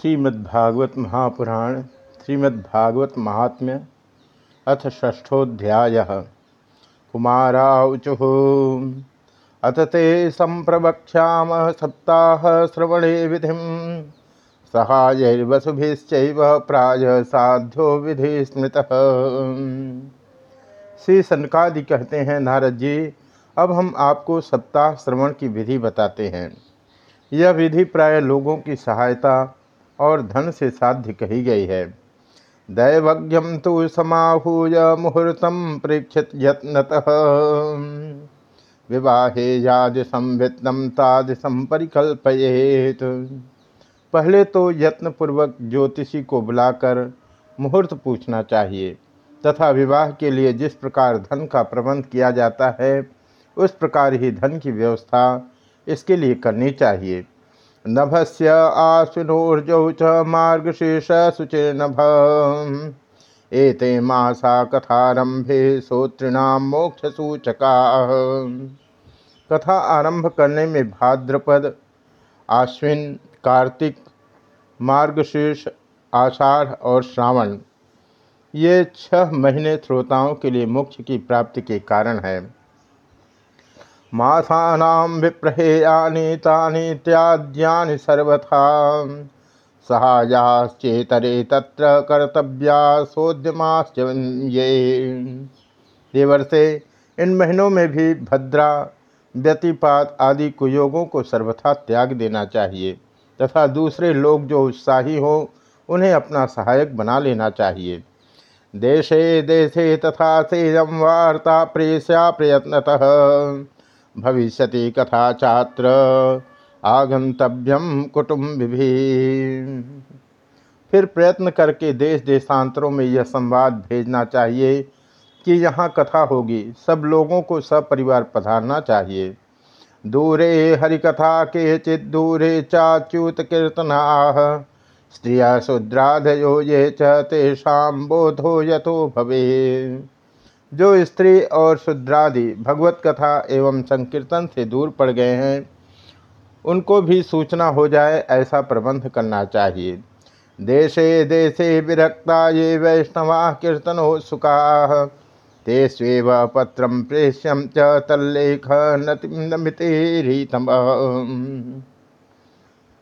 श्रीमद्भागवत महापुराण श्रीमद्भागवत महात्म्य अथ षष्ठोध्याय कुमाराऊचु अथ ते संप्रवक्ष्याम सप्ताह श्रवणे विधि। सहायर्वसुभिश्चैव प्राय साध्यो विधि स्मृत। श्री सनकादि कहते हैं, नारद जी, अब हम आपको सप्ताह श्रवण की विधि बताते हैं। यह विधि प्राय लोगों की सहायता और धन से साध्य कही गई है। दैवज्ञम तो समाहूय मुहूर्तम प्रेक्षित यत्नतः। विवाहे याद संवितम ताद संपरिकल्पयेत पहले तो यत्नपूर्वक ज्योतिषी को बुलाकर मुहूर्त पूछना चाहिए, तथा विवाह के लिए जिस प्रकार धन का प्रबंध किया जाता है, उस प्रकार ही धन की व्यवस्था इसके लिए करनी चाहिए। नभस्य आश्विनोर्जौ च मार्गशीर्ष शुचिर्नभ एते मासा कथारंभे श्रोतृणाम मोक्ष सूचका कथा आरंभ करने में भाद्रपद, आश्विन, कार्तिक, मार्गशीर्ष, आषाढ़ और श्रावण, ये छह महीने श्रोताओं के लिए मोक्ष की प्राप्ति के कारण है। मासानां विप्रहेयानि तानि त्याज्यानि सर्वथा। सहायाश्चेतरे तत्र कर्तव्या ये इन महीनों में भी भद्रा, व्यतिपात आदि कुयोगों को सर्वथा त्याग देना चाहिए, तथा दूसरे लोग जो उत्साही हो, उन्हें अपना सहायक बना लेना चाहिए। देशे देशे तथा सेयम वार्ता प्रेस्या प्रयत्नतः। भविष्यति कथा छात्र। आगंतव्यम कुटुम्ब फिर प्रयत्न करके देश देशांतरों में यह संवाद भेजना चाहिए कि यहाँ कथा होगी। सब लोगों को सपरिवार पधारना चाहिए। दूरे हरिकथा के दूरे चाच्युत कीर्तना। स्त्रिया शुद्राधयो ये चेषा बोधो यथो भवे। जो स्त्री और शुद्रादि भगवत कथा एवं संकीर्तन से दूर पड़ गए हैं, उनको भी सूचना हो जाए, ऐसा प्रबंध करना चाहिए। देशे देशे विरक्ता ये वैष्णवा कीर्तनो सुखा, ते स्वेव पत्रम प्रेष्यम च तल्लेख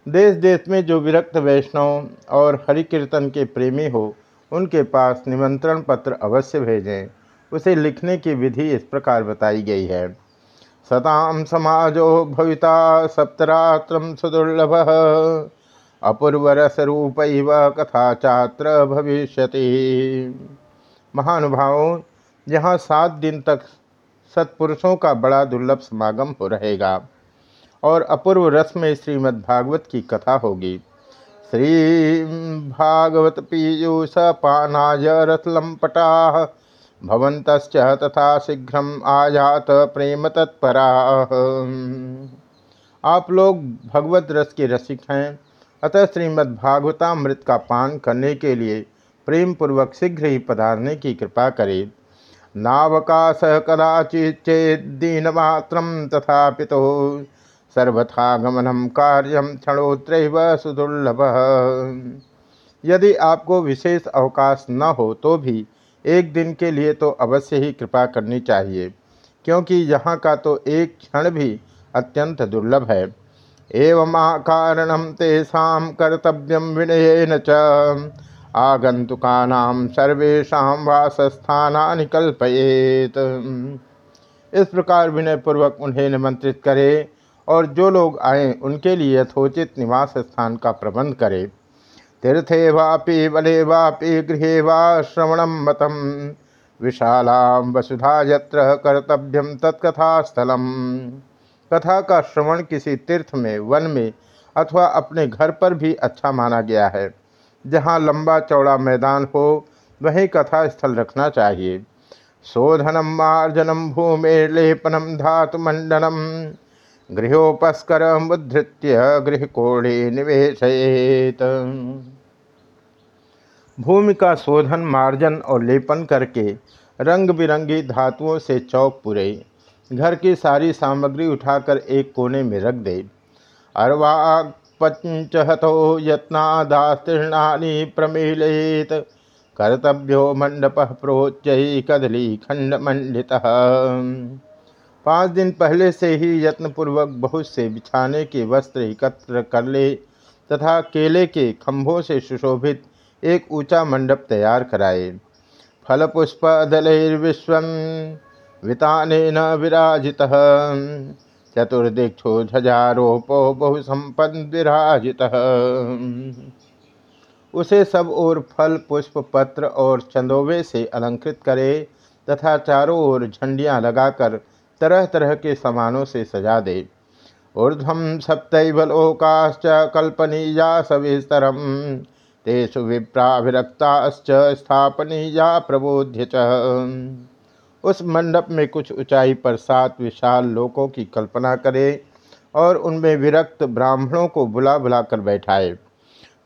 देश देश में जो विरक्त वैष्णव और हरि कीर्तन के प्रेमी हो, उनके पास निमंत्रण पत्र अवश्य भेजें। उसे लिखने की विधि इस प्रकार बताई गई है। सताम समाजो भविता सप्तरात्र सुदुर्लभ अपूर्वरस रूप कथा चात्र भविष्य महानुभावों, यहाँ सात दिन तक सत्पुरुषों का बड़ा दुर्लभ समागम हो रहेगा और अपूर्व रस में श्रीमद्भागवत की कथा होगी। श्री भागवत पीयूष पानाय रथलंपटा भवंत तथा शीघ्र आयात प्रेम तत्परा। आप लोग भगवत रस के रसिक हैं। अतः श्रीमद्भागवतामृत का पान करने के लिए प्रेम पूर्वक शीघ्र ही पधारने की कृपा करें। नावकाश चेदीनमात्र तथा पिता सर्वथा गमनम कार्यम क्षणोत्र सुदुर्लभ। यदि आपको विशेष अवकाश न हो तो भी एक दिन के लिए तो अवश्य ही कृपा करनी चाहिए, क्योंकि यहाँ का तो एक क्षण भी अत्यंत दुर्लभ है। एवं कारणम तेषा कर्तव्यम विनयन च। आगंतुका सर्वेशा वासस्थाना कल्पयेत। इस प्रकार विनय पूर्वक उन्हें निमंत्रित करे और जो लोग आए, उनके लिए यथोचित निवास स्थान का प्रबंध करे। तीर्थे वापि बले वापि गृहे वा मतम। विशाला वसुधा यत्र कर्तव्यम तत्कथास्थल कथा का श्रवण किसी तीर्थ में, वन में अथवा अपने घर पर भी अच्छा माना गया है। जहाँ लंबा चौड़ा मैदान हो, वहीं कथा स्थल रखना चाहिए। शोधनम, मार्जनम भूमिर्लेपनम धातु मंडनम गृहोपस्कर मुधृत्य गृहकोणे निवेशयेत। भूमि का शोधन, मार्जन और लेपन करके रंग बिरंगी धातुओं से चौक पुरे। घर की सारी सामग्री उठाकर एक कोने में रख दे। अरवा पंचहतो यत्नादास्तीर्णानि प्रमीलयेत कर्तव्यो मंडप प्रोच्च कदली खंड मंडित पाँच दिन पहले से ही यत्नपूर्वक बहुत से बिछाने के वस्त्र एकत्र कर ले तथा केले के खंभों से सुशोभित एक ऊँचा मंडप तैयार कराए। फल पुष्प दलैर्विश्व वितान विराजित चतुर्दिक्षो ध्वजारोपो बहुसंपन्न विराजित उसे सब ओर फल, पुष्प, पत्र और चंदोवे से अलंकृत करे तथा चारों ओर झंडियाँ लगाकर तरह तरह के सामानों से सजा दे। ऊर्धम सप्तलोकाश्च कल्पनीया सविस्तरम। तेषु विप्राभिरक्ताश्च स्थापनीया प्रबोध्य उस मंडप में कुछ ऊंचाई पर सात विशाल लोकों की कल्पना करे और उनमें विरक्त ब्राह्मणों को बुला बुला कर बैठाए।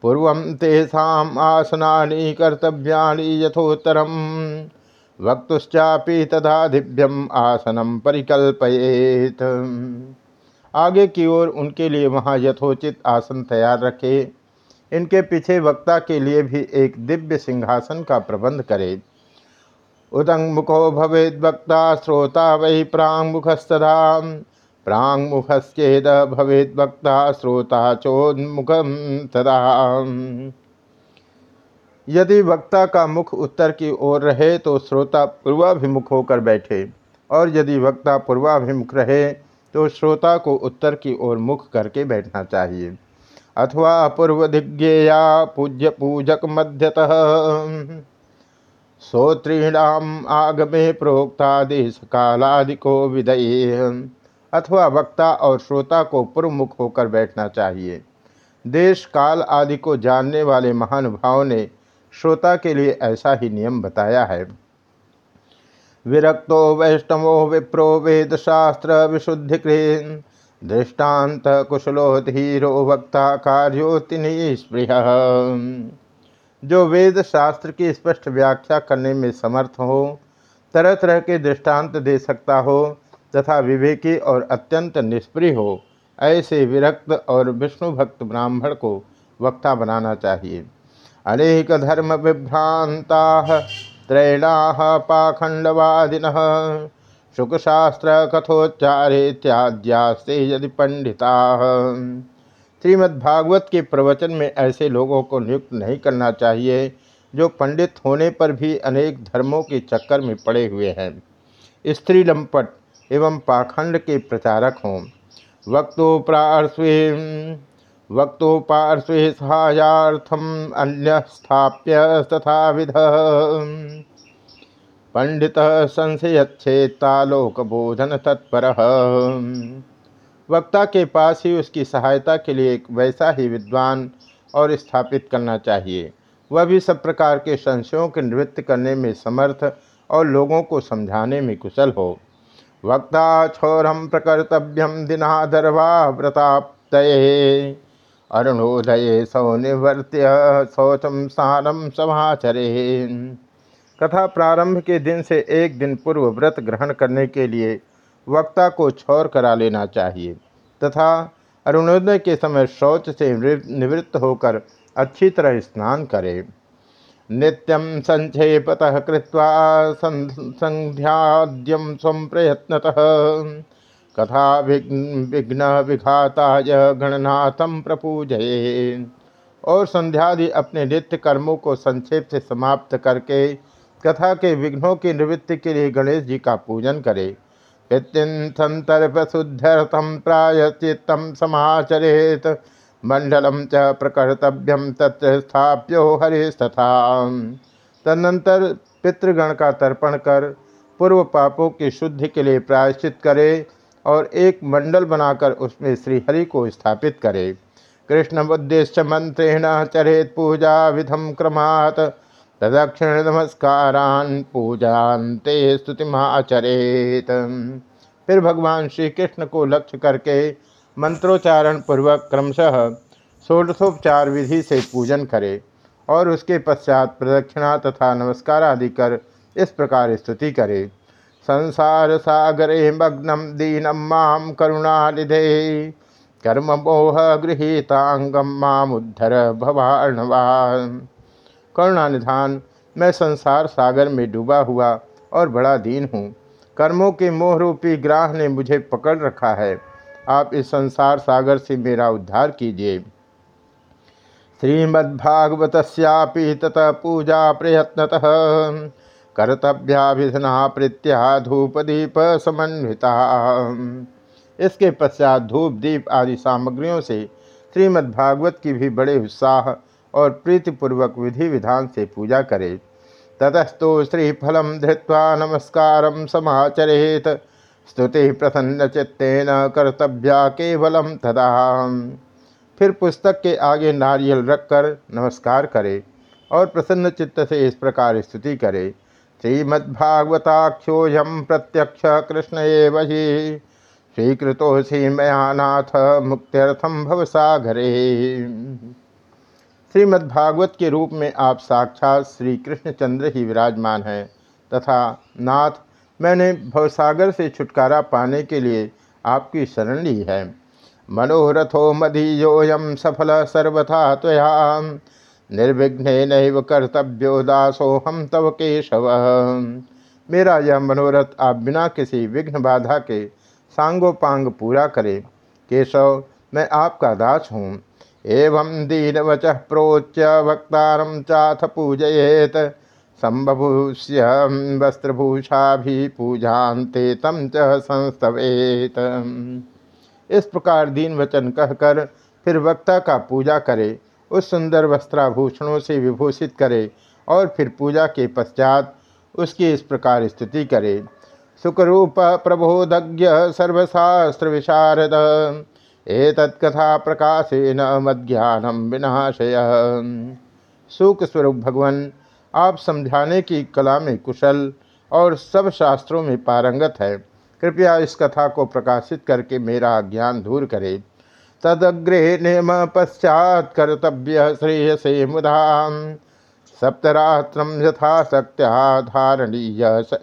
पूर्व तेषा आसना कर्तव्या यथोत्तरम, वक्तुश्चापी दिव्यम आसनम परिकल्पयेत। आगे की ओर उनके लिए वहाँ यथोचित आसन तैयार रखे। इनके पीछे वक्ता के लिए भी एक दिव्य सिंहासन का प्रबंध करे। उदंग मुखो भवेद वक्ता, श्रोता वही प्रांग मुखस्तरा प्रांग मुखश्चेद भवेद वक्ता, श्रोता चोन्मुखम तदा। यदि वक्ता का मुख उत्तर की ओर रहे तो श्रोता पूर्वाभिमुख होकर बैठे। और यदि वक्ता पूर्वाभिमुख रहे तो श्रोता को उत्तर की ओर मुख करके बैठना चाहिए। अथवा पूर्व दिग्ञेया पूज्य पूजक मध्यतः। श्रोत्रीणाम आगमे प्रोक्ता देश कालादि को अथवा वक्ता और श्रोता को पूर्व मुख होकर बैठना चाहिए। देश काल आदि को जानने वाले महानुभाव ने श्रोता के लिए ऐसा ही नियम बताया है। विरक्तो वैष्णवो विप्रो वेद शास्त्र विशुद्धिकृन दृष्टांत कुशलो धीरो वक्ता कार्योतिनी स्पृह जो वेद शास्त्र की स्पष्ट व्याख्या करने में समर्थ हो तरह तरह के दृष्टांत दे सकता हो, तथा विवेकी और अत्यंत निष्प्रिय हो, ऐसे विरक्त और विष्णु भक्त ब्राह्मण को वक्ता बनाना चाहिए। अनेक धर्म विभ्रांता त्रैणा, पाखंडवादिन शुकशास्त्र कथोच्चारे त्याज्यास्ते यदि पंडिता। श्रीमद्भागवत के प्रवचन में ऐसे लोगों को नियुक्त नहीं करना चाहिए, जो पंडित होने पर भी अनेक धर्मों के चक्कर में पड़े हुए हैं। स्त्री लंपट एवं पाखंड के प्रचारक हों। वक्तोप्रार्श्वे वक्तोपार्श्वे सहायाथम अन्य स्थाप्य तथा विध। पंडित संशयच्छेत्तालोकबोधन तत्पर वक्ता के पास ही उसकी सहायता के लिए एक वैसा ही विद्वान और स्थापित करना चाहिए। वह भी सब प्रकार के संशयों के नृत्य करने में समर्थ और लोगों को समझाने में कुशल हो। वक्ता क्षौरम प्रकर्तव्यम दिनाधर्वा व्रताप्त अरुणोदय सौ निवर्त्य शौचम स्नानम समाचरे। कथा प्रारंभ के दिन से एक दिन पूर्व व्रत ग्रहण करने के लिए वक्ता को छोर करा लेना चाहिए, तथा अरुणोदय के समय शौच से निवृत्त होकर अच्छी तरह स्नान करे। नित्यम संक्षेपतः कृत्वा संध्याद्यम स्व प्रयत्नतः कथा विघ्न विघाताय गणनाथम प्रपूजये, और संध्यादि अपने नित्य कर्मों को संक्षेप से समाप्त करके कथा के विघ्नों की निवृत्ति के लिए गणेश जी का पूजन करे। पित्यंथम तर्पशुद्धर्थम प्रायचित्तम समाचरेत। मंडलम च प्रकर्तव्यम तत्र स्थाप्यो हरे तथा तदनंतर पितृगण का तर्पण कर, पूर्व पापों की शुद्धि के लिए प्रायश्चित करे और एक मंडल बनाकर उसमें श्रीहरि को स्थापित करे। कृष्ण उद्देश्य मंत्रेण चरेत पूजा विधम क्रमात्। प्रदक्षिण नमस्कारान पूजाते स्तुतिमाचरेत। फिर भगवान श्री कृष्ण को लक्ष्य करके मंत्रोच्चारण पूर्वक क्रमशः षोडशोपचार विधि से पूजन करे और उसके पश्चात प्रदक्षिणा तथा नमस्कार आदि कर इस प्रकार स्तुति करे। संसार सागरे मग्नम दीनम माम करुणानिधे, कर्म मोह गृहीतांगम मामुद्धर भवाणवा करुणानिधान, मैं संसार सागर में डूबा हुआ और बड़ा दीन हूँ। कर्मों के मोह रूपी ग्राह ने मुझे पकड़ रखा है। आप इस संसार सागर से मेरा उद्धार कीजिए। श्रीमद्भागवत ततः पूजा प्रयत्नतः कर्तव्याभिधना प्रत्या धूप दीप समन्विता। इसके पश्चात धूप, दीप आदि सामग्रियों से श्रीमद्भागवत की भी बड़े उत्साह और प्रीतिपूर्वक विधि विधान से पूजा करे। ततस्तु श्रीफल धृत्वा नमस्कार समाचरेत। स्तुति प्रसन्न चित्तेन कर्तव्या केवलम तदा फिर पुस्तक के आगे नारियल रखकर नमस्कार करे और प्रसन्न चित्त से इस प्रकार स्तुति करे। श्रीमद्भागवताख्योयम प्रत्यक्ष कृष्ण वही स्वीकृतोसी मया नाथ मुक्त्यर्थम भवसागरे श्रीमद्भागवत के रूप में आप साक्षात श्री कृष्णचंद्र ही विराजमान हैं, तथा नाथ, मैंने भवसागर से छुटकारा पाने के लिए आपकी शरण ली है। मनोरथो मदीयोयम सफल सर्वथा त्वया निर्विघ्न नैव कर्तव्यो दासो हम तव केशव। मेरा यह मनोरथ आप बिना किसी विघ्न बाधा के, सांगोपांग पूरा करें। केशव, मैं आपका दास हूँ। एवं दीनवच प्रोच्य वक्ता चाथ पूजयेत। संबभूष्य वस्त्रभूषा भी पूजाते तम च संस्तवेत। इस प्रकार दीन वचन कहकर फिर वक्ता का पूजा करे, उस सुंदर वस्त्राभूषणों से विभूषित करे और फिर पूजा के पश्चात उसकी इस प्रकार स्तुति करे। सुखरूप प्रबोधज्ञ सर्वशास्त्र विशारद। एतत्कथा प्रकाशेन मध्यान्ह विनाशय। सुख स्वरूप भगवान, आप समझाने की कला में कुशल और सब शास्त्रों में पारंगत है। कृपया इस कथा को प्रकाशित करके मेरा ज्ञान दूर करे। तदग्रे नेम पश्चात कर्तव्य श्रेयसे मुदा सप्तरात्र यथाशक्त्या धारणीय स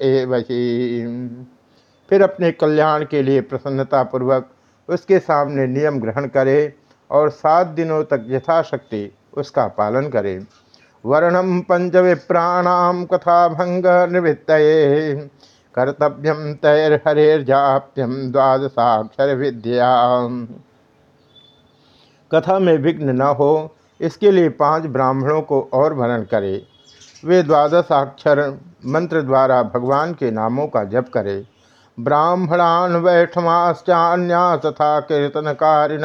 फिर अपने कल्याण के लिए प्रसन्नतापूर्वक उसके सामने नियम ग्रहण करे और सात दिनों तक यथाशक्ति उसका पालन करे। वर्णम पंच विप्राणाम कथा भंग निवृत्त कर्तव्यम तैर्हरेर्जाप्यम द्वादशाक्षर विद्या कथा में विघ्न न हो, इसके लिए पाँच ब्राह्मणों को और वर्णन करें। वे द्वादशाक्षर मंत्र द्वारा भगवान के नामों का जप करे। ब्राह्मणान वैष्णवाश्चान्या तथा कीर्तनकारिण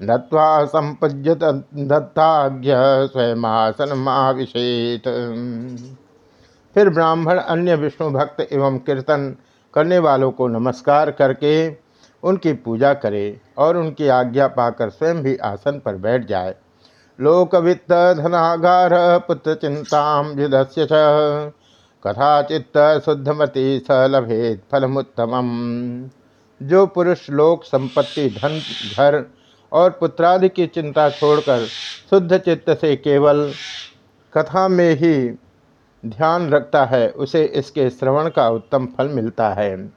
नत्वा संपूज्य दत्ताज्ञ स्वयंसन महाविषेत फिर ब्राह्मण, अन्य विष्णु भक्त एवं कीर्तन करने वालों को नमस्कार करके उनकी पूजा करे और उनकी आज्ञा पाकर स्वयं भी आसन पर बैठ जाए। लोकवित्त धनागार पुत्र चिंता युधस्य कथाचित्त शुद्धमति स लभेद फलमुत्तम जो पुरुष लोक संपत्ति, धन, घर और पुत्रादि की चिंता छोड़कर शुद्ध चित्त से केवल कथा में ही ध्यान रखता है, उसे इसके श्रवण का उत्तम फल मिलता है।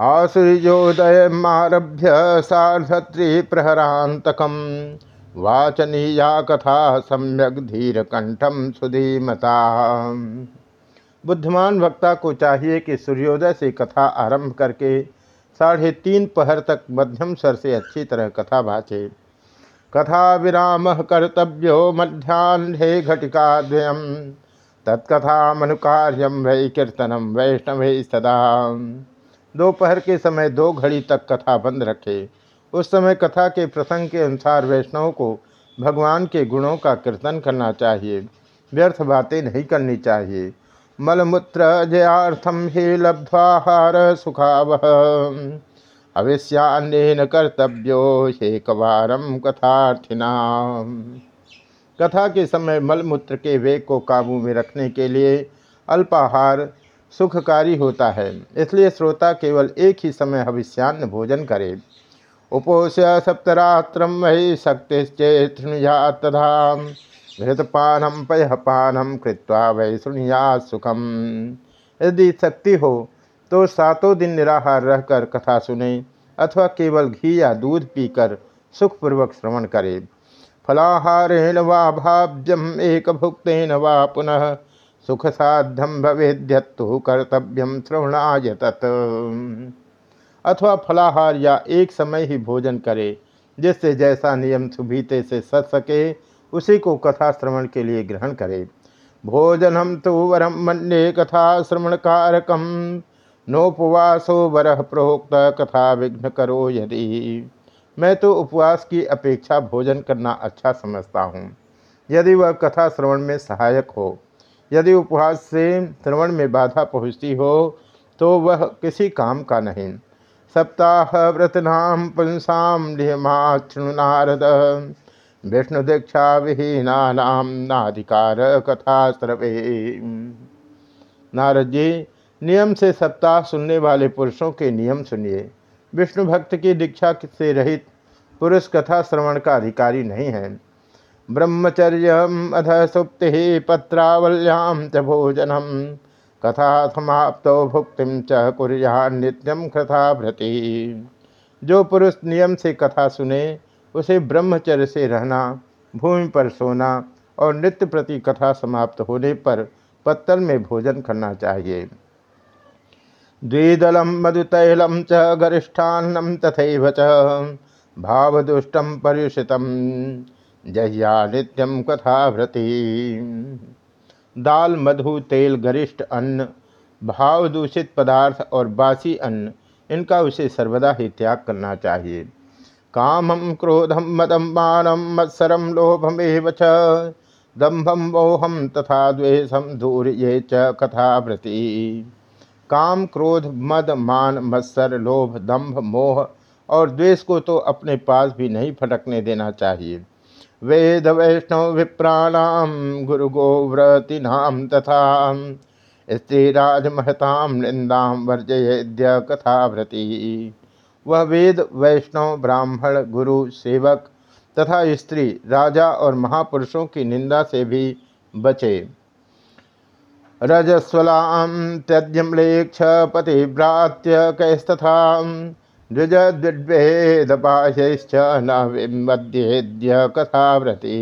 आसुरीजोदय आरभ्य सार्धत्री प्रहरांतकम वाचनीया कथा सम्यक धीर कंठम सुधीमता। बुद्धिमान वक्ता को चाहिए कि सूर्योदय से कथा आरंभ करके साढ़े तीन पहर तक मध्यम स्वर से अच्छी तरह कथा भाचे कथा विराम कर्तव्यो मध्यान्हे घटिकाद्वयम। तत्कथा मनुकार्यम वै कीर्तनम वैष्णव सदा। दोपहर के समय दो घड़ी तक कथा बंद रखे। उस समय कथा के प्रसंग के अनुसार वैष्णव को भगवान के गुणों का कीर्तन करना चाहिए। व्यर्थ बातें नहीं करनी चाहिए। मलमूत्र जयाथम ही लब्ध्वाहार सुखाव अविश्यान्न कर्तव्यो शेकवारम कथार्थिना। कथा के समय मलमूत्र के वेग को काबू में रखने के लिए अल्पाहार सुखकारी होता है, इसलिए श्रोता केवल एक ही समय हविष्यान्न भोजन करे। उपोष्य सप्तरात्रम वही शक्तिश्चेत तथा घृतपानम पयपानम कृत्वा वै सुनिया सुखम यदि शक्ति हो तो सातों दिन निराहार रहकर कथा सुने, अथवा केवल घी या दूध पीकर सुखपूर्वक श्रवण करे। फलाहारेण वा भाव्यम एक भुक्तेन वा पुनः सुख साध्यम भवेद्यत्तु कर्तव्यम श्रवणाय तत्। अथवा फलाहार या एक समय ही भोजन करे, जिससे जैसा नियम सुभीते से सच सके उसी को कथा श्रवण के लिए ग्रहण करे। भोजनम तो वरम मन्ये कथा श्रवण कारकम। नोपवासो वर प्रोक्त कथा विघ्न करो यदि। मैं तो उपवास की अपेक्षा भोजन करना अच्छा समझता हूँ। यदि वह कथा श्रवण में सहायक हो, यदि उपवास से श्रवण में बाधा पहुँचती हो तो वह किसी काम का नहीं। सप्ताह व्रतनाम पुंसा नियमाक्षु नारद। विष्णु दीक्षा विहीना नाधिकार कथा श्रवे नारद जी, नियम से सप्ताह सुनने वाले पुरुषों के नियम सुनिए। विष्णु भक्त की दीक्षा से रहित पुरुष कथा श्रवण का अधिकारी नहीं है। ब्रह्मचर्य अध सुप्ति पत्रावल्याम च भोजनम। कथा समाप्त भुक्ति च कुरिया नित्यम कथा भ्रति जो पुरुष नियम से कथा सुने उसे ब्रह्मचर्य से रहना, भूमि पर सोना और नित्य प्रति कथा समाप्त होने पर पत्तल में भोजन करना चाहिए। द्विदलम मधुतैलम च गरिष्ठान्नम तथा च भावदुष्टम पर्युषितम जह्या नित्यम कथाभृति दाल, मधु, तेल, गरिष्ठ, अन्न भाव दूषित पदार्थ और बासी अन्न, इनका उसे सर्वदा ही त्याग करना चाहिए। कामम क्रोधम मदम मानम मत्सरम लोभमेव च। दम्भम मोहम तथा द्वेषम दूर ये च कथाभृति काम क्रोध मद मान मत्सर लोभ दम्भ मोह और द्वेष को तो अपने पास भी नहीं फटकने देना चाहिए। वेद वैष्णव विप्राणाम गुरु गोव्रतीनाम तथा स्त्रीराज महताम निंदाम वर्जयद्य कथाव्रति वह वेद, वैष्णव, ब्राह्मण, गुरु, सेवक तथा स्त्री, राजा और महापुरुषों की निंदा से भी बचे। रजस्वलाम त्यज्यम्लेक्ष पतिभ्रात्य कैस्तथा द्विज द्विद्वेदपाशैश्च न विमध्येद्य कथाव्रति।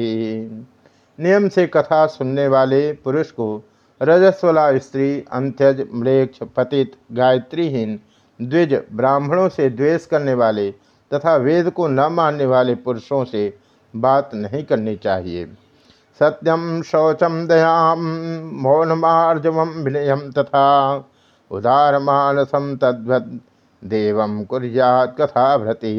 नियम से कथा सुनने वाले पुरुष को रजस्वला स्त्री, अंत्यज, म्लेक्ष, पतित, गायत्रीहीन द्विज ब्राह्मणों से द्वेष करने वाले तथा वेद को न मानने वाले पुरुषों से बात नहीं करनी चाहिए। सत्यम शौचम दयाम मौनमार्जव विनयम तथा उदार मानसम तद्वद देव कुरियात कथा भ्रति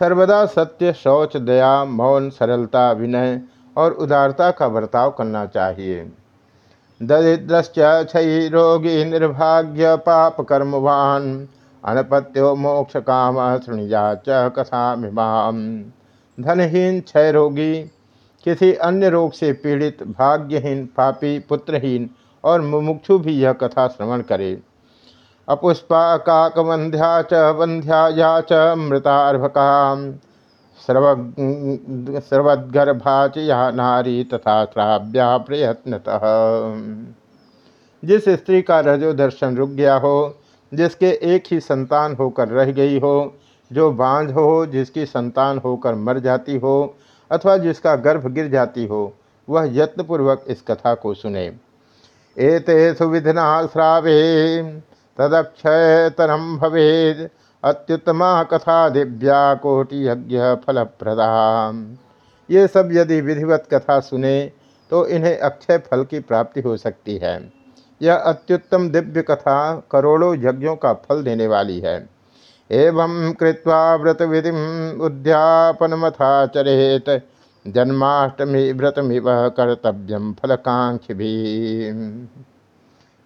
सर्वदा सत्य, शौच, दया, मौन, सरलता, विनय और उदारता का बर्ताव करना चाहिए। दरिद्रश्च क्षयी रोगी निर्भाग्य पाप कर्मवान अनपत्यो मोक्ष काम श्रृणिया च कथा धनहीन क्षय रोगी किसी अन्य रोग से पीड़ित, भाग्यहीन, पापी, पुत्रहीन और मुमुक्षु भी यह कथा श्रवण करे। अपुष्पा काकवंध्या च वंध्या या च मृतार्भका च नारी तथा श्राव्या प्रयत्नतः। जिस स्त्री का रजो दर्शन रुक गया हो, जिसके एक ही संतान होकर रह गई हो, जो बांझ हो, जिसकी संतान होकर मर जाती हो, अथवा जिसका गर्भ गिर जाती हो, वह यत्नपूर्वक इस कथा को सुने। एते सुविधना श्रावे तदक्षयतरम भवेद अत्युत्तमा कथा दिव्या कोटि यज्ञ फल फलप्रदा। ये सब यदि विधिवत कथा सुने तो इन्हें अक्षय फल की प्राप्ति हो सकती है। यह अत्युत्तम दिव्य कथा करोड़ों यज्ञों का फल देने वाली है। एवं कृत्वा व्रत विधि उद्यापनमथाचरेत। जन्माष्टमी व्रतमिव कर्तव्यम फलकांक्ष भी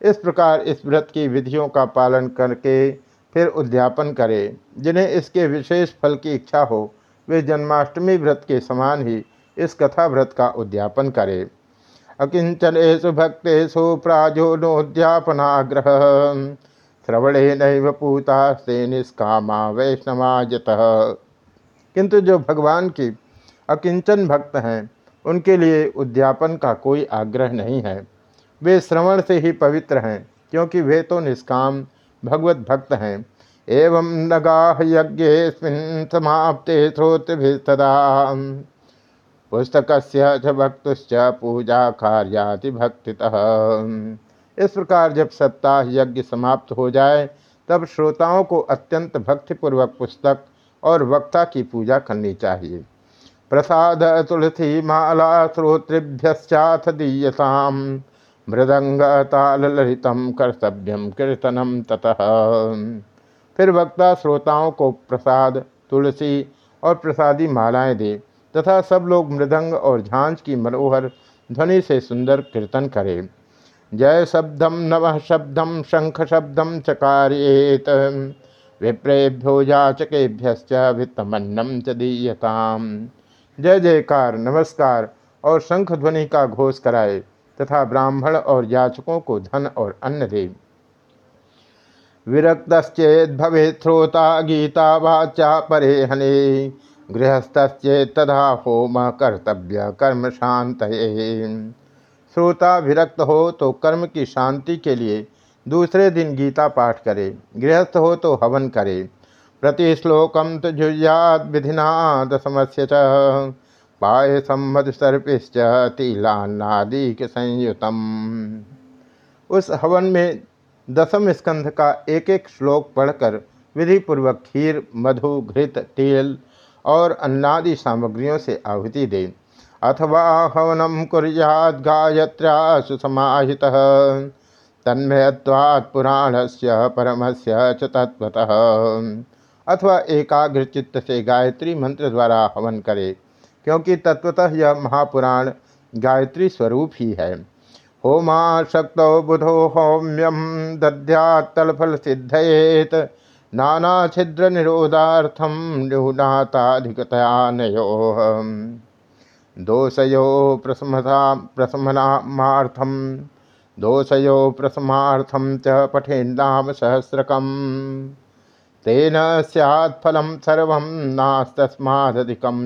इस प्रकार इस व्रत की विधियों का पालन करके फिर उद्यापन करें, जिन्हें इसके विशेष फल की इच्छा हो। वे जन्माष्टमी व्रत के समान ही इस कथा व्रत का उद्यापन करें। अकिंचनेशु भक्तेषु प्राजोनोद्यापनाग्रह। श्रवणे नैव से निष्कामा वैष्णवाजत। किंतु जो भगवान की अकिंचन भक्त हैं, उनके लिए उद्यापन का कोई आग्रह नहीं है। वे श्रवण से ही पवित्र हैं, क्योंकि वे तो निष्काम भगवत भक्त हैं। एवं नगाह यज्ञेस्मिन् समाप्ते श्रोतभिस्तदा पुस्तक च भक्तुश्च पूजा कार्याति भक्ति इस प्रकार जब सप्ताह यज्ञ समाप्त हो जाए, तब श्रोताओं को अत्यंत भक्तिपूर्वक पुस्तक और वक्ता की पूजा करनी चाहिए। प्रसाद, तुलसी, माला, श्रोतृभ्यश्चाथ दीयताम। मृदंग ताल ललितम कर्तव्यम कीर्तनम ततः। फिर वक्ता श्रोताओं को प्रसाद, तुलसी और प्रसादी मालाएँ दे, तथा सब लोग मृदंग और झांझ की मनोहर ध्वनि से सुंदर कीर्तन करें। जय शब्दम नव शब्दम शंख शब्दम चकारेत, विप्रेभ्यो याचकेभ्यश्च वित्तमन्नम च दीयताम। जय जयकार, नमस्कार और शंख ध्वनि का घोष कराए। तथा ब्राह्मण और याचकों को धन और अन्न दे। विरक्तश्चेद भवे श्रोता गीता वाचा परे हने गृहस्थश्चेत तथा होम कर्तव्य कर्म शांत श्रोता विरक्त हो तो कर्म की शांति के लिए दूसरे दिन गीता पाठ करे, गृहस्थ हो तो हवन करे। प्रतिश्लोकम तो जुयाद विधिना, दशमस्य पाय सम्मद सर्पिश्च तिलान्नादिक संयुतम उस हवन में दसम स्कंध का एक एक श्लोक पढ़कर विधिपूर्वक खीर, मधु, घृत, तेल और अन्नादि सामग्रियों से आहुति दे। अथवा हवनम कुरियाद गायत्र्या सुसमाहितः तन्मयत्वात् पुराण से परम से तत्वतः अथवा एकाग्र चित्त से गायत्री मंत्र द्वारा हवन करे। क्योंकि तत्वतः यह महापुराण गायत्री स्वरूप ही है। होमा शक्त बुधो होम्यम दध्यात्तलफल सिद्धयेत नाना छिद्र निरोधार्थम न्यूनाताधिकतया नयो दोषयो प्रसमता प्रशमनार्थम दोषयो प्रसमार्थम च पठेन्नाम सहस्रकम। तेन सैत्फलम सर्व नास्तस्मादधिकम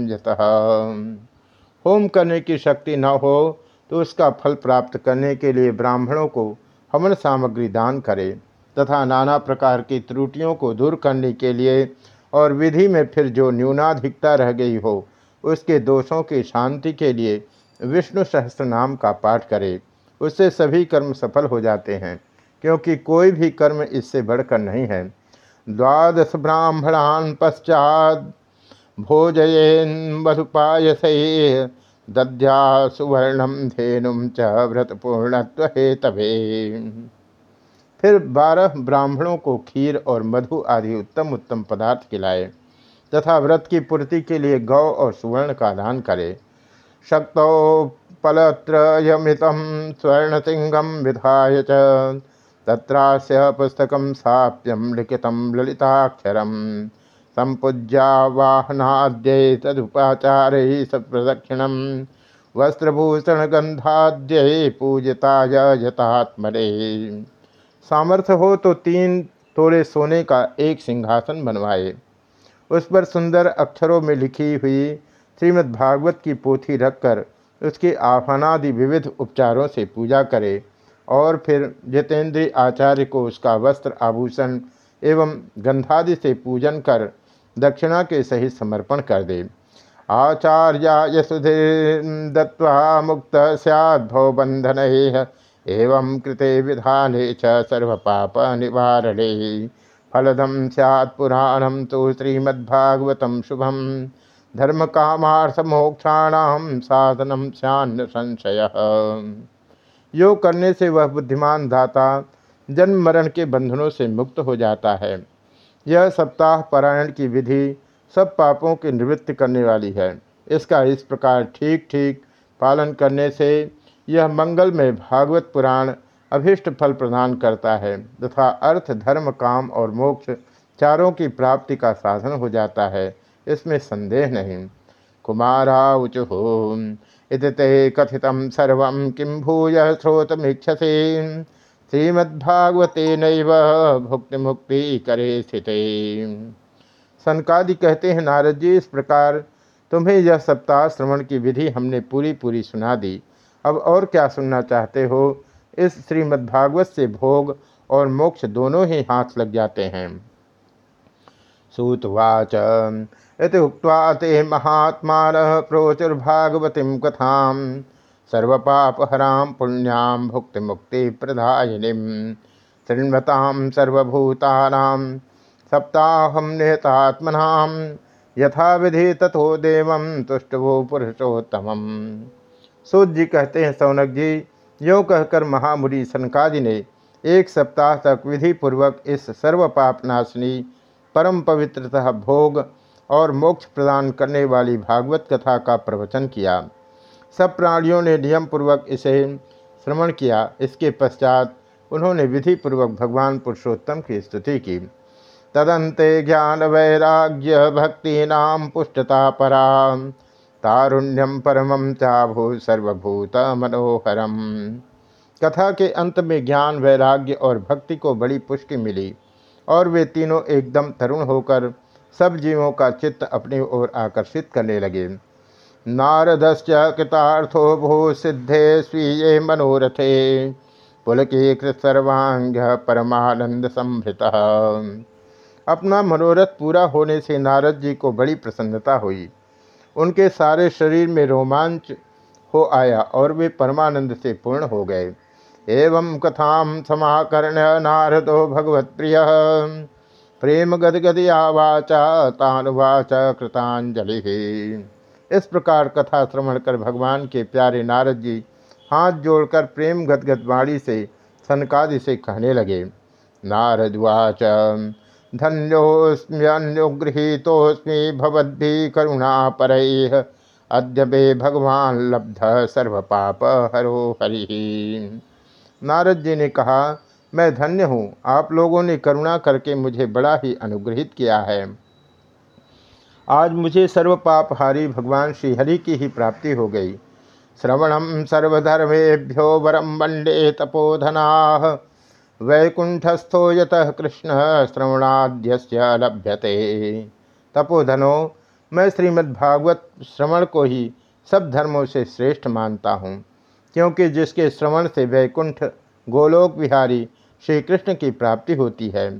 होम करने की शक्ति न हो तो उसका फल प्राप्त करने के लिए ब्राह्मणों को हवन सामग्री दान करे, तथा नाना प्रकार की त्रुटियों को दूर करने के लिए और विधि में फिर जो न्यूनाधिकता रह गई हो, उसके दोषों की शांति के लिए विष्णु सहस्त्र नाम का पाठ करे। उससे सभी कर्म सफल हो जाते हैं, क्योंकि कोई भी कर्म इससे बढ़कर नहीं है। द्वादश ब्राह्मणान् पश्चात भोजयेन् वसुपायसे दद्या सुवर्णम धेनुम च व्रतपूर्णत्व हेतवे फिर बारह ब्राह्मणों को खीर और मधु आदि उत्तम उत्तम पदार्थ खिलाए तथा व्रत की पूर्ति के लिए गौ और सुवर्ण का दान करे। शक्तो पलत्रयमृतम स्वर्ण सिंहम विधाय च तत्रास्य पुस्तक साप्यम लिखित ललिताक्षर। संपूज्यावाहनाद्यै तदुपाचारैः सप्रदक्षिण। वस्त्रभूषण गंधाद्य पूजिताय यथात्मरे सामर्थ्य हो तो तीन तोड़े सोने का एक सिंहासन बनवाए। उस पर सुंदर अक्षरों में लिखी हुई श्रीमद्भागवत की पोथी रखकर उसके आह्वानादि विविध उपचारों से पूजा करे। और फिर जितेंद्रीय आचार्य को उसका वस्त्र आभूषण एवं गंधादि से पूजन कर दक्षिणा के सहित समर्पण कर दे। आचार्य यशुधि दत्वा मुक्त सैद्भव बंधन एवं कृते विधाने च पाप निवारणे फलदम सैत् पुराणम तो श्रीमद्भागवत शुभम। धर्म कामार्थमोक्षाण साधनम सन्न संशय। योग करने से वह बुद्धिमान दाता जन्म मरण के बंधनों से मुक्त हो जाता है। यह सप्ताह पारायण की विधि सब पापों की निवृत्ति करने वाली है। इसका इस प्रकार ठीक ठीक पालन करने से यह मंगल में भागवत पुराण अभिष्ट फल प्रदान करता है तथा अर्थ, धर्म, काम और मोक्ष चारों की प्राप्ति का साधन हो जाता है। इसमें संदेह नहीं। कुमाराउचु इतते कथित सर्व किं भूय श्रोतमीक्षसे श्रीमद्भागवते नैव भुक्ति मुक्ति करे स्थित। सनकादि कहते हैं, नारद जी, इस प्रकार तुम्हें यह सप्ताह श्रवण की विधि हमने पूरी पूरी सुना दी। अब और क्या सुनना चाहते हो? इस श्रीमद्भागवत से भोग और मोक्ष दोनों ही हाथ लग जाते हैं। सूतवाच इति उक्त्वा ते महात्मानः प्रोचुर्भागवतीं कथां सर्वपापहरां पुण्यां भुक्तिमुक्तिप्रदायिनीं, शृण्वतां सप्ताहं निहतात्मनां यथा विधि तथो देवं तुष्टवो पुरुषोत्तमम्। सूत जी कहते हैं सौनक जी यो कहकर महामुनि सनकादि ने एक सप्ताह तक विधि पूर्वक इस सर्व पापनाशिनी परम पवित्रतः भोग और मोक्ष प्रदान करने वाली भागवत कथा का प्रवचन किया। सब प्राणियों ने नियम पूर्वक इसे श्रवण किया। इसके पश्चात उन्होंने विधि पूर्वक भगवान पुरुषोत्तम की स्तुति की। तदंते ज्ञान वैराग्य भक्ति नाम पुष्टता परा। तारुण्यम परमम चाभू सर्वभूत मनोहरम। कथा के अंत में ज्ञान, वैराग्य और भक्ति को बड़ी पुष्टि मिली और वे तीनों एकदम तरुण होकर सब जीवों का चित्त अपनी ओर आकर्षित करने लगे। नारदश्च कृतार्थो भू सिद्धे स्वीय मनोरथे। पुलकीकृत सर्वांग परमानंद संभृत। अपना मनोरथ पूरा होने से नारद जी को बड़ी प्रसन्नता हुई। उनके सारे शरीर में रोमांच हो आया और वे परमानंद से पूर्ण हो गए। एवं कथा समाकर्ण नारदो भगवत प्रिय प्रेम गदगदया वाचा तानुवाच कृतांजलि इस प्रकार कथा श्रवण कर भगवान के प्यारे नारद जी हाथ जोड़कर प्रेम गदगद वाणी से, सनकादि से कहने लगे नारदवाच धन्योस्म्यनुगृहीतोस्मी भवद्भि करुणा पर अद्य भगवान लब्ध सर्व पाप हरो हरि। नारद जी ने कहा मैं धन्य हूँ। आप लोगों ने करुणा करके मुझे बड़ा ही अनुग्रहित किया है। आज मुझे सर्व पापहारी भगवान श्रीहरि की ही प्राप्ति हो गई। श्रवणम सर्वधर्मेभ्यो वरम वंडे तपोधना। वैकुंठस्थो यत कृष्ण श्रवणाद्य लभ्यते। तपोधनो, मैं श्रीमद्भागवत श्रवण को ही सब धर्मों से श्रेष्ठ मानता हूँ, क्योंकि जिसके श्रवण से वैकुंठ, गोलोक विहारी श्री कृष्ण की प्राप्ति होती है।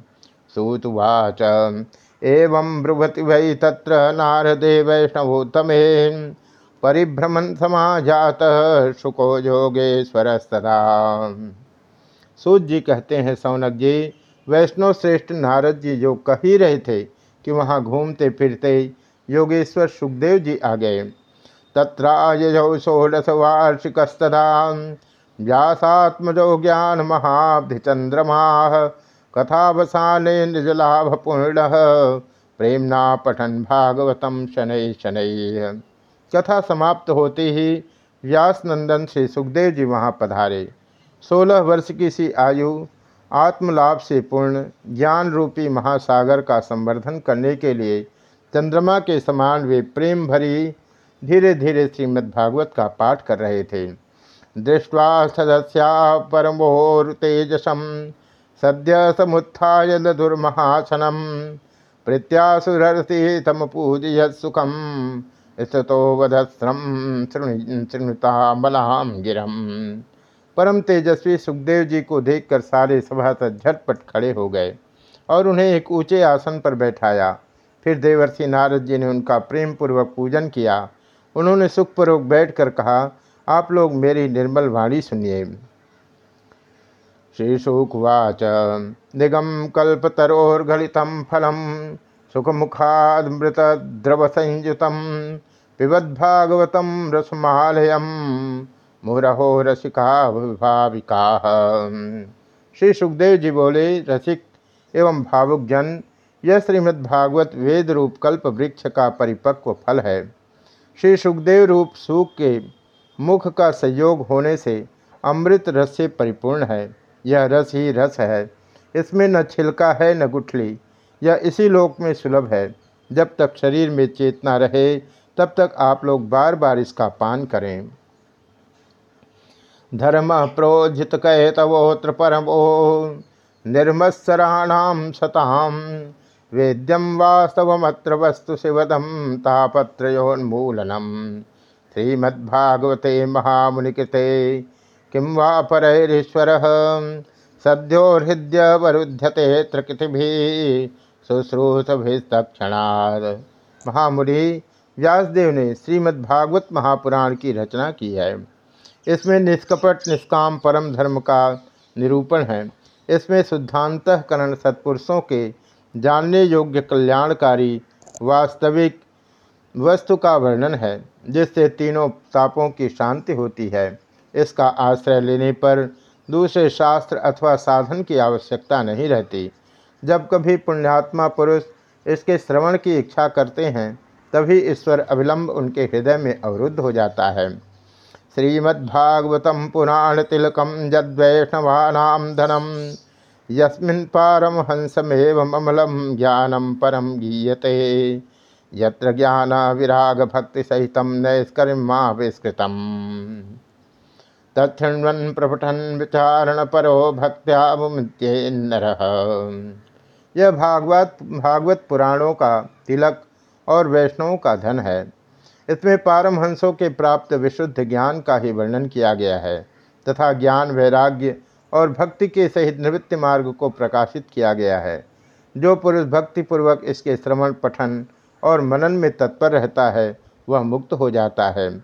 सुतवाच। एवं ब्रुवति वै तत्र नारदे वैष्णवोत्तमे। परिभ्रमण समाजात शुको योगेश्वर सदा। सूत जी कहते हैं, सौनक जी, वैष्णव श्रेष्ठ नारद जी जो कह ही रहे थे कि वहाँ घूमते फिरते योगेश्वर सुखदेव जी आ गए। तत्रायजौ षोडशवार्षिकस्तदा व्यासात्मजो ज्ञान महाब्धिचंद्रमा कथावसाने निजलाभपूर्ण प्रेमना पठन भागवतम शनै शनै। कथा समाप्त होते ही व्यास नंदन से सुखदेव जी वहाँ पधारे। सोलह वर्ष की सी आयु, आत्मलाभ से पूर्ण ज्ञान रूपी महासागर का संवर्धन करने के लिए चंद्रमा के समान वे प्रेम भरी धीरे धीरे श्रीमद्भागवत का पाठ कर रहे थे। दृष्ट्वा सदस्या परमोर्तेजसम सद्य समुत्थाय दुर्महासनम प्रत्यासुरति तम पूजय सुखम स्तो वधस्रम शृणुता मलाम गिरम परम तेजस्वी सुखदेव जी को देखकर सारे सभासद झटपट खड़े हो गए और उन्हें एक ऊँचे आसन पर बैठाया। फिर देवर्षि नारद जी ने उनका प्रेम पूर्वक पूजन किया। उन्होंने सुखपूर्वक बैठकर कहा आप लोग मेरी निर्मल वाणी सुनिए। श्री शुकवाच निगम कल्पतरोर्घलित फलम सुखमुखादमृत द्रव संयुत पिबद्भागवतम रसमालय मुरहो रसिका भाविका श्री सुखदेव जी बोले, रसिक एवं भावुक जन यह श्रीमद्भागवत वेद रूप कल्प वृक्ष का परिपक्व फल है। श्री सुखदेव रूप सूख के मुख का संयोग होने से अमृत रस से परिपूर्ण है। यह रस ही रस है। इसमें न छिलका है, न गुठली। यह इसी लोक में सुलभ है। जब तक शरीर में चेतना रहे, तब तक आप लोग बार बार इसका पान करें। धर्म प्रोजित कैतवोत्र परमो निर्मत्सराणाम सताम वेद्यम वास्तवमत्र वस्तु शिवदम तापत्रोन्मूलनम श्रीमद्भागवते महामुनिकृते। किं वा हृदय वरुध्यते प्रकृति शुश्रूषभिस्तक्षणाद महामुनि व्यासदेव ने श्रीमद्भागवत महापुराण की रचना की है। इसमें निष्कपट, निष्काम, परम धर्म का निरूपण है। इसमें शुद्धांतकरण सत्पुरुषों के जानने योग्य कल्याणकारी, वास्तविक वस्तु का वर्णन है, जिससे तीनों तापों की शांति होती है। इसका आश्रय लेने पर दूसरे शास्त्र अथवा साधन की आवश्यकता नहीं रहती। जब कभी पुण्यात्मा पुरुष इसके श्रवण की इच्छा करते हैं, तभी ईश्वर अविलंब उनके हृदय में अवरुद्ध हो जाता है। श्रीमद्भागवतम पुराण तिलकम जद्वैष्णवानाम धनम यस्मिन् पारमहंसमेवमलम ज्ञानम परम गीयते। यत्र ज्ञान विराग भक्ति सहित नैष्कर्माविष्कृतम तत्णवन प्रपठन विचारण परो भक्त्यामुमत्येन्नर यह भागवत भागवत पुराणों का तिलक और वैष्णवों का धन है। इसमें पारमहंसों के प्राप्त विशुद्ध ज्ञान का ही वर्णन किया गया है तथा ज्ञान, वैराग्य और भक्ति के सहित निवृत्ति मार्ग को प्रकाशित किया गया है। जो पुरुष भक्तिपूर्वक इसके श्रवण, पठन मनन में तत्पर रहता है, वह मुक्त हो जाता है।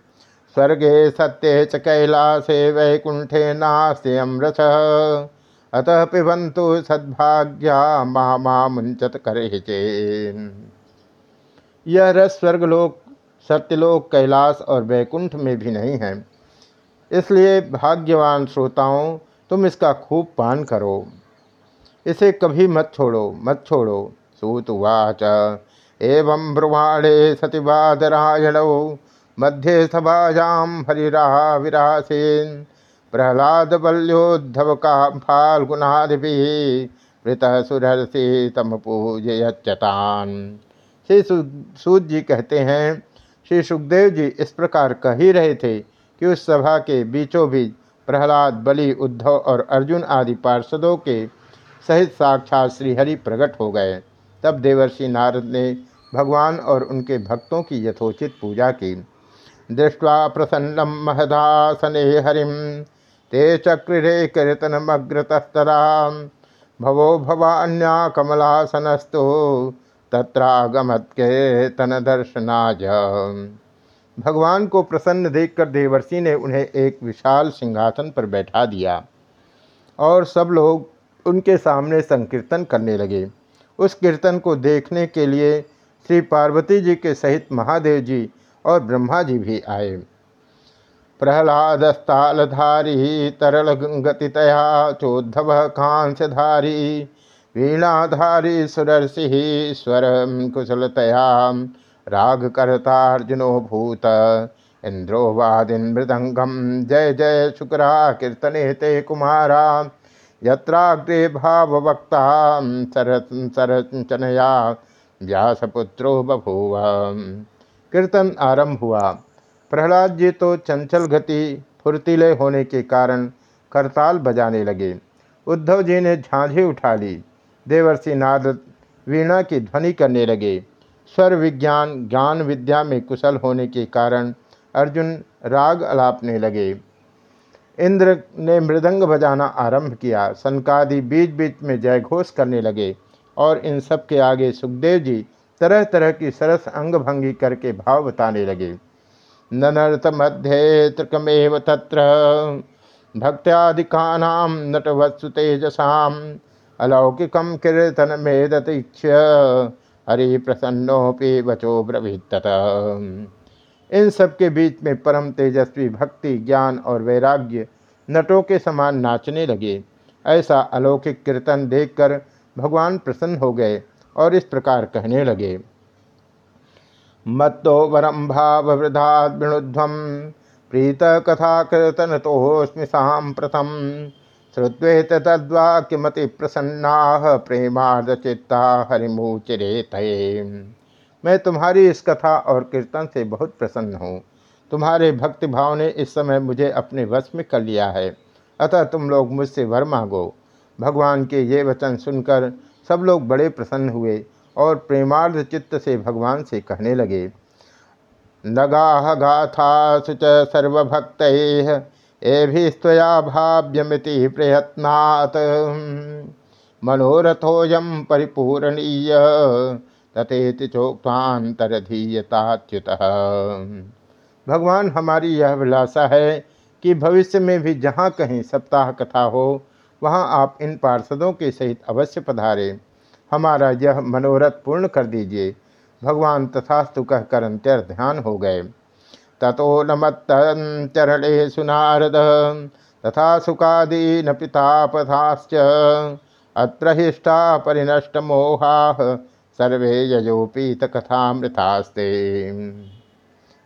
स्वर्गे सत्य च कैलासे वैकुंठे नास्ते अमृत। अतः पिबंतु सद्भाग्या मा मुंचत करे यह रस स्वर्गलोक, सत्यलोक, कैलाश और वैकुंठ में भी नहीं है। इसलिए भाग्यवान श्रोताओं, तुम इसका खूब पान करो। इसे कभी मत छोड़ो मत छोड़ो, सूत सूतुवाच एवं ब्रुवाणे सतिवादरायण मध्य सभाजाम हरिरा विरासेन प्रहलाद बल्योद्धव का फाल्गुनादि मृत सुरसी तम पूजयच्यतान श्री सूद जी कहते हैं, श्री सुखदेव जी इस प्रकार कह ही रहे थे कि उस सभा के बीचों बीच प्रहलाद, बलि, उद्धव और अर्जुन आदि पार्षदों के सहित साक्षात श्रीहरि प्रकट हो गए। तब देवर्षि नारद ने भगवान और उनके भक्तों की यथोचित पूजा की। दृष्टवा प्रसन्नम महदासने हरिम ते चक्रिरे कीर्तनमग्रतस्तरा। भवो भवान्या कमलासनस्तो तत्रागमत के तन दर्शनाज भगवान को प्रसन्न देखकर देवर्षि ने उन्हें एक विशाल सिंहासन पर बैठा दिया और सब लोग उनके सामने संकीर्तन करने लगे। उस कीर्तन को देखने के लिए श्री पार्वती जी के सहित महादेव जी और ब्रह्मा जी भी आए। प्रहलादस्तालधारी तरल गतितया चोद्धव कांसधारी वीणाधारी, सुरर्षि स्वर कुशलतया राग करतार्जुनो भूत इंद्रो वादिन मृदंगम जय जय शुक्रा कीर्तने ते कुमारा, यत्राग्रे भाववक्ता सरचनया व्यासपुत्रो बभूव कीर्तन आरंभ हुआ। प्रहलाद जी तो चंचल गति, फुर्तीले होने के कारण करताल बजाने लगे। उद्धव जी ने झांझी उठा ली। देवर्षि नारद वीणा की ध्वनि करने लगे। स्वर विज्ञान, ज्ञान विद्या में कुशल होने के कारण अर्जुन राग अलापने लगे। इंद्र ने मृदंग बजाना आरंभ किया। सनकादि बीच बीच में जयघोष करने लगे। और इन सब के आगे सुखदेव जी तरह तरह की सरस अंग भंगी करके भाव बताने लगे। ननर्थ मध्य त्रिकमेव तत्र। भक्त्यादिका नटवत्सु तेजसाम। अलौकिकम कीर्तन मेदतीक्ष हरि प्रसन्नोपि वचो ब्रवीत इन सब के बीच में परम तेजस्वी भक्ति, ज्ञान और वैराग्य नटों के समान नाचने लगे। ऐसा अलौकिक कीर्तन देखकर भगवान प्रसन्न हो गए और इस प्रकार कहने लगे। मत्तो वरम भाव वृद्धाद प्रीत कथा कीर्तन तोस्मी प्रथम। श्रुत्वेत तद्वाक्यमति प्रसन्ना प्रेमार्दचित्ता हरिमुचिरेत मैं तुम्हारी इस कथा और कीर्तन से बहुत प्रसन्न हूँ। तुम्हारे भक्ति भाव ने इस समय मुझे अपने वश में कर लिया है। अतः तुम लोग मुझसे वर मांगो। भगवान के ये वचन सुनकर सब लोग बड़े प्रसन्न हुए और प्रेमार्ध चित्त से भगवान से कहने लगे, नगाह गाथा सुच सर्वभक्त एभिस्तया भाव्यमिति प्रयत्नात्। मनोरथोयम परिपूरणीय, तथेति चोक्तांतरधीयताच्युत भगवान हमारी यह विलासा है कि भविष्य में भी जहाँ कहीं सप्ताह कथा हो वहाँ आप इन पार्षदों के सहित अवश्य पधारे। हमारा यह मनोरथ पूर्ण कर दीजिए। भगवान तथास्तु कहकर अंतर ध्यान हो गए। ततो नमत्तरणे सुनारद तथा सुखादीन पितापथाश्च। अत्र हिष्टा परिनष्ट मोहा। सर्वे यजोपीत कथामृतास्ते।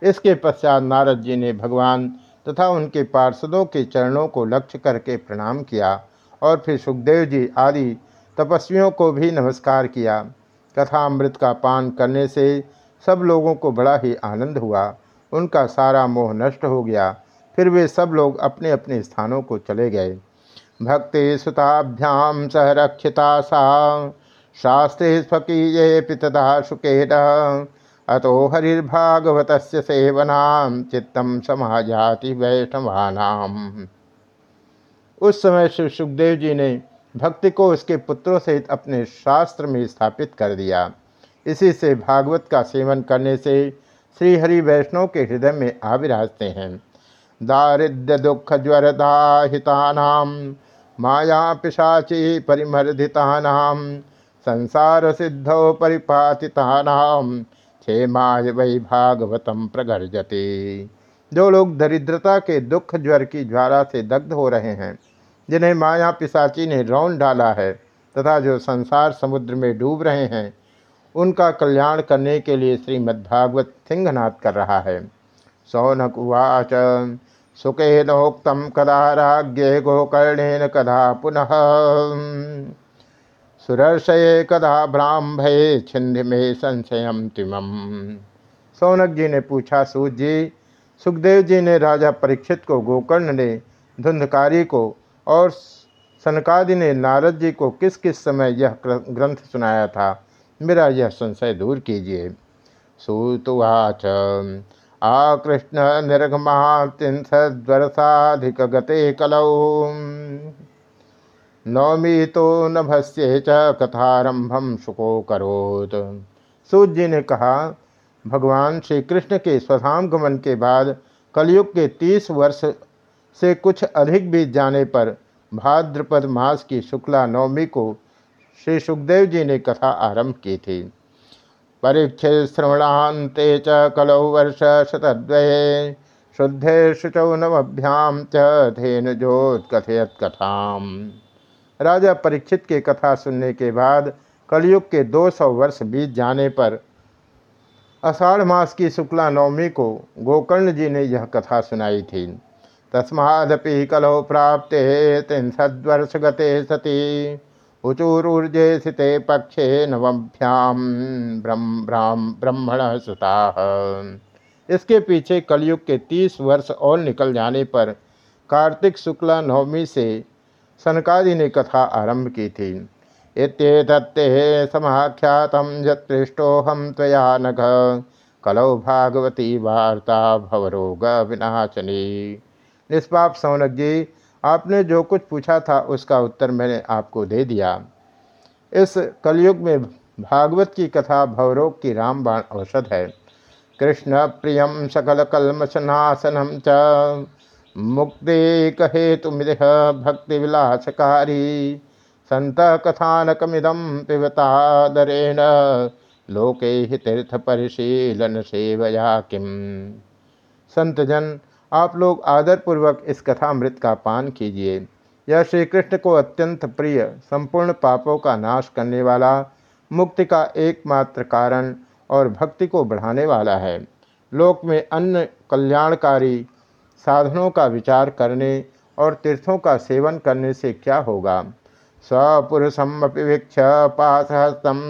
इसके पश्चात नारद जी ने भगवान तथा उनके पार्षदों के चरणों को लक्ष्य करके प्रणाम किया। और फिर सुखदेव जी आदि तपस्वियों को भी नमस्कार किया। कथामृत का पान करने से सब लोगों को बड़ा ही आनंद हुआ। उनका सारा मोह नष्ट हो गया। फिर वे सब लोग अपने अपने स्थानों को चले गए। भक्ति सुताभ्याम सहरक्षिता सा, शास्त्रे स्वकीय पितदा सुकेन अतो हरिर्भागवत सेवना चित्तम समाजाति वैष्णवानाम। उस समय श्री सुखदेव जी ने भक्ति को उसके पुत्रों सहित अपने शास्त्र में स्थापित कर दिया। इसी से भागवत का सेवन करने से श्रीहरि वैष्णव के हृदय में आविराजते हैं। दारिद्र्य दुख ज्वरदाहिता माया पिशाची परिमर्दिता संसार सिद्धौ परिपातिता क्षेमाय वै भागवतम प्रगर्जते। जो लोग दरिद्रता के दुख ज्वर की ज्वाला से दग्ध हो रहे हैं, जिन्हें माया पिसाची ने रौन डाला है तथा जो संसार समुद्र में डूब रहे हैं, उनका कल्याण करने के लिए श्रीमद्भागवत सिंहनाथ कर रहा है। सौनक उवाच सुखेनोक्तम कदा राज्ञे गोकर्णेन कदा पुनः। सुरर्षये कदा ब्राह्मये छिंद में संशयम तिमम। सौनक जी ने पूछा, सूत जी सुखदेव जी ने राजा परीक्षित को, गोकर्ण ने, धुंधकारी को और सनकादि ने नारद जी को किस किस समय यह ग्रंथ सुनाया था, मेरा यह संशय दूर कीजिए। सुतुवाच आ कृष्ण निर्गमातिंसद्वर्षाधिक गते कलौ नवमी तो नभस्य च कथारंभम सुको करोत। सूत जी ने कहा भगवान श्री कृष्ण के स्वधाम गमन के बाद कलयुग के तीस वर्ष से कुछ अधिक बीत जाने पर भाद्रपद मास की शुक्ला नवमी को श्री सुखदेव जी ने कथा आरंभ की थी। परीक्षे श्रवणान्ते च कलौ वर्ष शतद्वये शुद्धे शुचौ नवभ्याम चेन कथयत कथाम राजा परीक्षित के कथा सुनने के बाद कलयुग के 200 वर्ष बीत जाने पर आषाढ़ मास की शुक्ला नवमी को गोकर्ण जी ने यह कथा सुनाई थी। तस्मादपि कलौ प्राप्ते त्रिंशद्वर्ष गते सती। उचूरूर्जे स्थिते पक्षे नवभ्याम ब्रह्म ब्राह्म ब्रह्मण सुता। इसके पीछे कलयुग के तीस वर्ष और निकल जाने पर कार्तिक शुक्ला नवमी से सनकादि ने कथा आरंभ की थी। इत्येतत्ते समाख्यात यृष्टोहम तया नघ कलौ भागवती वार्ता भवरोग विनाशनी। निष्पाप सौनक जी आपने जो कुछ पूछा था उसका उत्तर मैंने आपको दे दिया। इस कलयुग में भागवत की कथा भवरोग की रामबाण औषध है। कृष्ण प्रियम सकल कलमशनासनम च। मुक्ति कहे तुम भक्ति विलासकारी। संत कथानकमिदम पिबतादरेण। लोके ही तीर्थ परिशीलन सेवया किम। संतजन आप लोग आदरपूर्वक इस कथामृत का पान कीजिए। यह श्री कृष्ण को अत्यंत प्रिय, संपूर्ण पापों का नाश करने वाला, मुक्ति का एकमात्र कारण और भक्ति को बढ़ाने वाला है। लोक में अन्य कल्याणकारी साधनों का विचार करने और तीर्थों का सेवन करने से क्या होगा? स्वपुरुषम वीक्ष पासहस्तम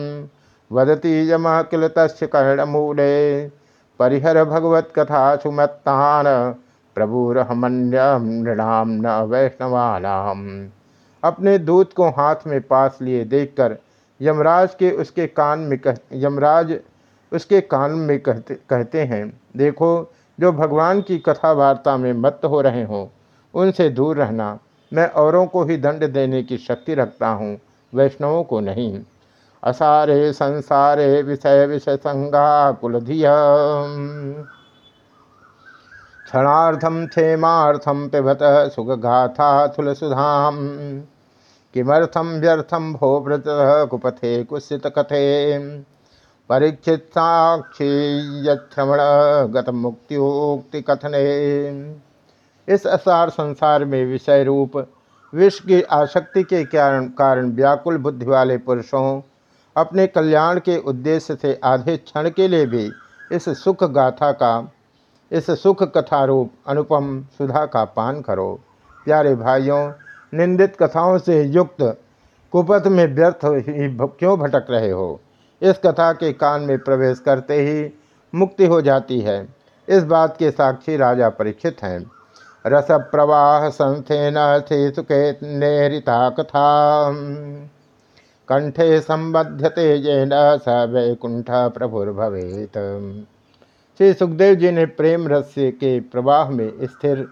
वदती यम किल तस् कर्णमूले। परिहर भगवत कथा सुमत्तान प्रभुरहमन्यम नृणाम न वैष्णवानाम अपने दूत को हाथ में पास लिए देखकर यमराज के उसके कान में कह, यमराज उसके कान में कहते कहते हैं, देखो, जो भगवान की कथा वार्ता में मत हो रहे हों, उनसे दूर रहना। मैं औरों को ही दंड देने की शक्ति रखता हूँ, वैष्णवों को नहीं। असारे संसारे विषय विषय संगा कुलधिय क्षणार्थम क्षेमार्थम पिबत थुलसुधाम किमर्थम व्यर्थम भो व्रत कुपथे कुसित कथे। परीक्षित साक्षी यमण गत मुक्त्योक्ति कथने इस असार संसार में विषय रूप विश्व की आसक्ति के कारण कारण व्याकुल बुद्धि वाले पुरुषों, अपने कल्याण के उद्देश्य से आधे क्षण के लिए भी इस सुख गाथा का, इस सुख कथा रूप अनुपम सुधा का पान करो। प्यारे भाइयों, निंदित कथाओं से युक्त, कुपथ में व्यर्थ ही क्यों भटक रहे हो? इस कथा के कान में प्रवेश करते ही मुक्ति हो जाती है। इस बात के साक्षी राजा परीक्षित हैं। रस प्रवाह संस्थेन सुखे नेरिता कथा कंठे संबध्यते जैन स वैकुंठ प्रभुर्भवेत। श्री सुखदेव जी ने प्रेम रस्य के प्रवाह में स्थिर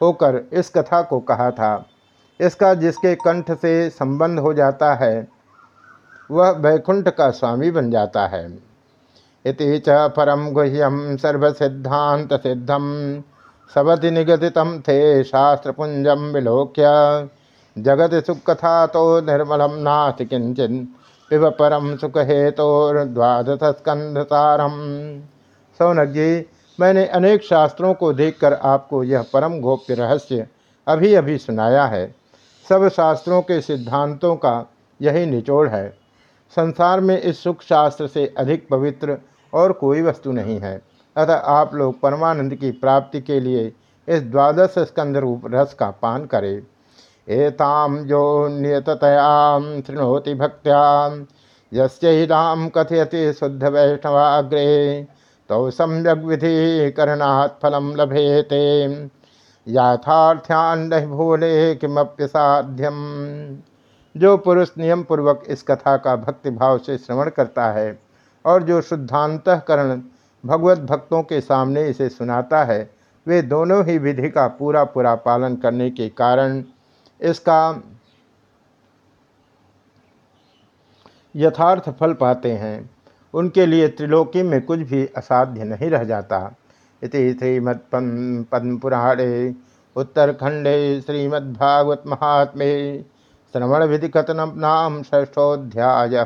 होकर इस कथा को कहा था। इसका जिसके कंठ से संबंध हो जाता है, वह वैकुंठ का स्वामी बन जाता है। इति च परम गुह्यम सर्वसिद्धांत सिद्धम सबति निगदित थे शास्त्रपुंजम विलोक्य। जगत सुखथा तो निर्मलम नाथ किंचन पिब परम सुख हेतुर्द्वादश स्कंधतारम सौनक जी मैंने अनेक शास्त्रों को देखकर आपको यह परम गोप्य रहस्य अभी अभी सुनाया है। सब शास्त्रों के सिद्धांतों का यही निचोड़ है। संसार में इस सुख शास्त्र से अधिक पवित्र और कोई वस्तु नहीं है। अतः आप लोग परमानंद की प्राप्ति के लिए इस द्वादश स्कंद रूप रस का पान करें। एताम जो नियततयाम शृणोति भक्त्याम यस्म कथयति शुद्ध वैष्णवाग्रे तो सम्यक विधि करणात् फलम लभेते। याथार्थ्यान भूले किमप्य साध्यम। जो पुरुष नियम पूर्वक इस कथा का भक्ति भाव से श्रवण करता है और जो शुद्धांतकरण भगवत भक्तों के सामने इसे सुनाता है। वे दोनों ही विधि का पूरा पूरा पालन करने के कारण इसका यथार्थ फल पाते हैं। उनके लिए त्रिलोकी में कुछ भी असाध्य नहीं रह जाता। इति श्रीमत्पद्मपुराणे उत्तरखंडे श्रीमद्भागवत महात्मे श्रवण विधि कथन नाम षष्ठोध्याय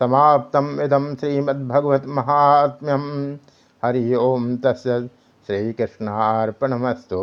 समाप्तम इदम श्रीमद्भगवत महात्म्यम हरि ओम तस् श्रीकृष्णार्पणमस्तु।